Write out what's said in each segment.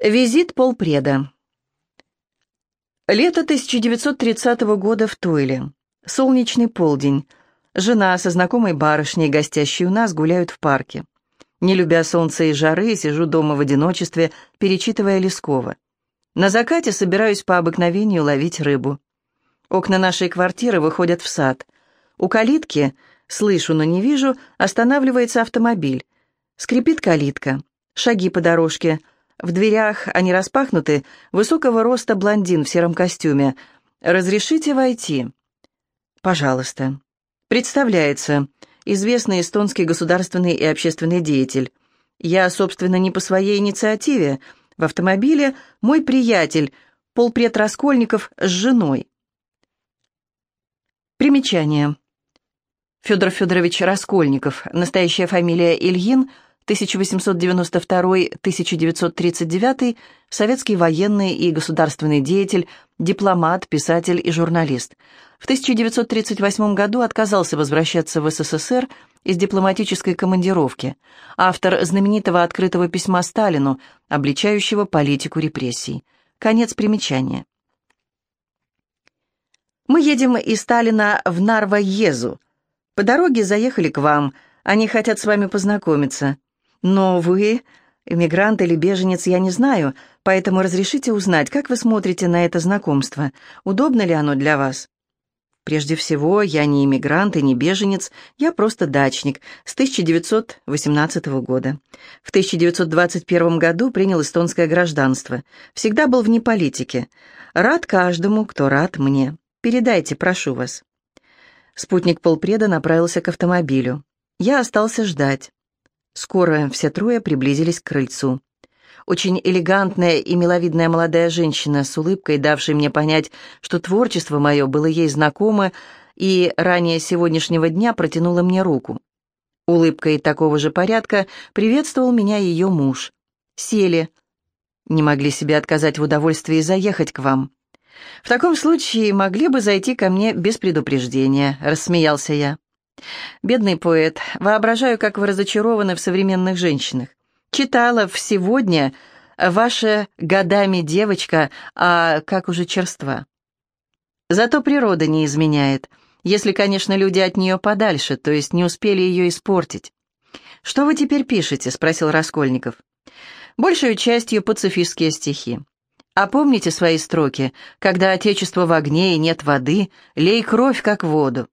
Визит полпреда. Лето 1930 года в Тойле. Солнечный полдень. Жена со знакомой барышней, гостящей у нас, гуляют в парке. Не любя солнца и жары, сижу дома в одиночестве, перечитывая Лескова. На закате собираюсь по обыкновению ловить рыбу. Окна нашей квартиры выходят в сад. У калитки, слышу, но не вижу, останавливается автомобиль. Скрипит калитка. Шаги по дорожке — в дверях они распахнуты, высокого роста блондин в сером костюме. «Разрешите войти?» «Пожалуйста». Представляется, известный эстонский государственный и общественный деятель. Я, собственно, не по своей инициативе. В автомобиле мой приятель, полпред Раскольников, с женой. Примечание. Федор Федорович Раскольников, настоящая фамилия Ильин – 1892-1939, советский военный и государственный деятель, дипломат, писатель и журналист. В 1938 году отказался возвращаться в СССР из дипломатической командировки. Автор знаменитого открытого письма Сталину, обличающего политику репрессий. Конец примечания. Мы едем из Сталина в Нарва-Езу. По дороге заехали к вам. Они хотят с вами познакомиться. Но вы, эмигрант или беженец, я не знаю, поэтому разрешите узнать, как вы смотрите на это знакомство. Удобно ли оно для вас? Прежде всего, я не иммигрант и не беженец, я просто дачник с 1918 года. В 1921 году принял эстонское гражданство. Всегда был вне политики. Рад каждому, кто рад мне. Передайте, прошу вас. Спутник полпреда направился к автомобилю. Я остался ждать. Скоро все трое приблизились к крыльцу. Очень элегантная и миловидная молодая женщина с улыбкой, давшей мне понять, что творчество мое было ей знакомо, и ранее сегодняшнего дня протянула мне руку. Улыбкой такого же порядка приветствовал меня ее муж. Сели. Не могли себе отказать в удовольствии заехать к вам. В таком случае могли бы зайти ко мне без предупреждения, рассмеялся я. Бедный поэт, воображаю, как вы разочарованы в современных женщинах. Читала в «Сегодня» ваша годами девочка, а как уже черства. Зато природа не изменяет, если, конечно, люди от нее подальше, то есть не успели ее испортить. «Что вы теперь пишете?» — спросил Раскольников. «Большую частью пацифистские стихи. А помните свои строки, когда отечество в огне и нет воды, лей кровь, как воду.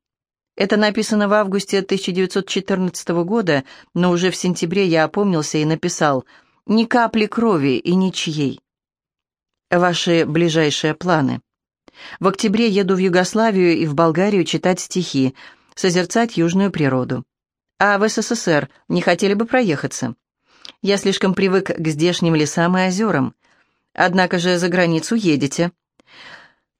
Это написано в августе 1914 года, но уже в сентябре я опомнился и написал «Ни капли крови и ничьей». Ваши ближайшие планы. В октябре еду в Югославию и в Болгарию читать стихи, созерцать южную природу. А в СССР не хотели бы проехаться? Я слишком привык к здешним лесам и озерам. Однако же за границу едете.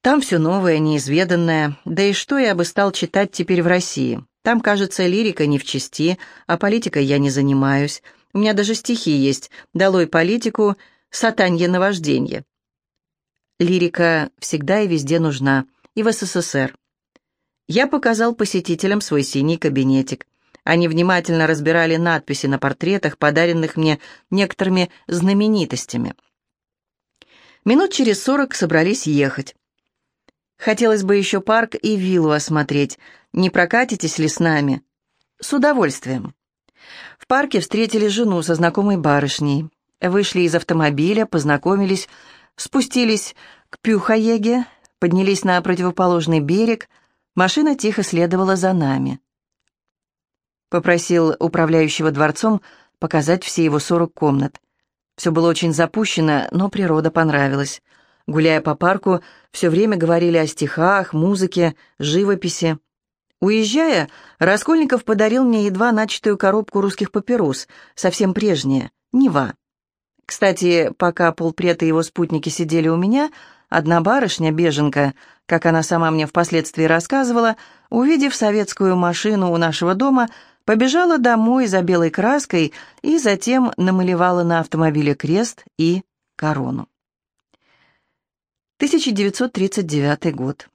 Там все новое, неизведанное, да и что я бы стал читать теперь в России? Там, кажется, лирика не в чести, а политикой я не занимаюсь. У меня даже стихи есть «Долой политику, сатанье наважденье». Лирика всегда и везде нужна, и в СССР. Я показал посетителям свой синий кабинетик. Они внимательно разбирали надписи на портретах, подаренных мне некоторыми знаменитостями. Минут через сорок собрались ехать. Хотелось бы еще парк и виллу осмотреть. Не прокатитесь ли с нами?» «С удовольствием». В парке встретили жену со знакомой барышней. Вышли из автомобиля, познакомились, спустились к Пюхаеге, поднялись на противоположный берег. Машина тихо следовала за нами. Попросил управляющего дворцом показать все его сорок комнат. Все было очень запущено, но природа понравилась. Гуляя по парку, все время говорили о стихах, музыке, живописи. Уезжая, Раскольников подарил мне едва начатую коробку русских папирос, совсем прежняя, Нева. Кстати, пока полпред и его спутники сидели у меня, одна барышня, беженка, как она сама мне впоследствии рассказывала, увидев советскую машину у нашего дома, побежала домой за белой краской и затем намалевала на автомобиле крест и корону. 1939 год.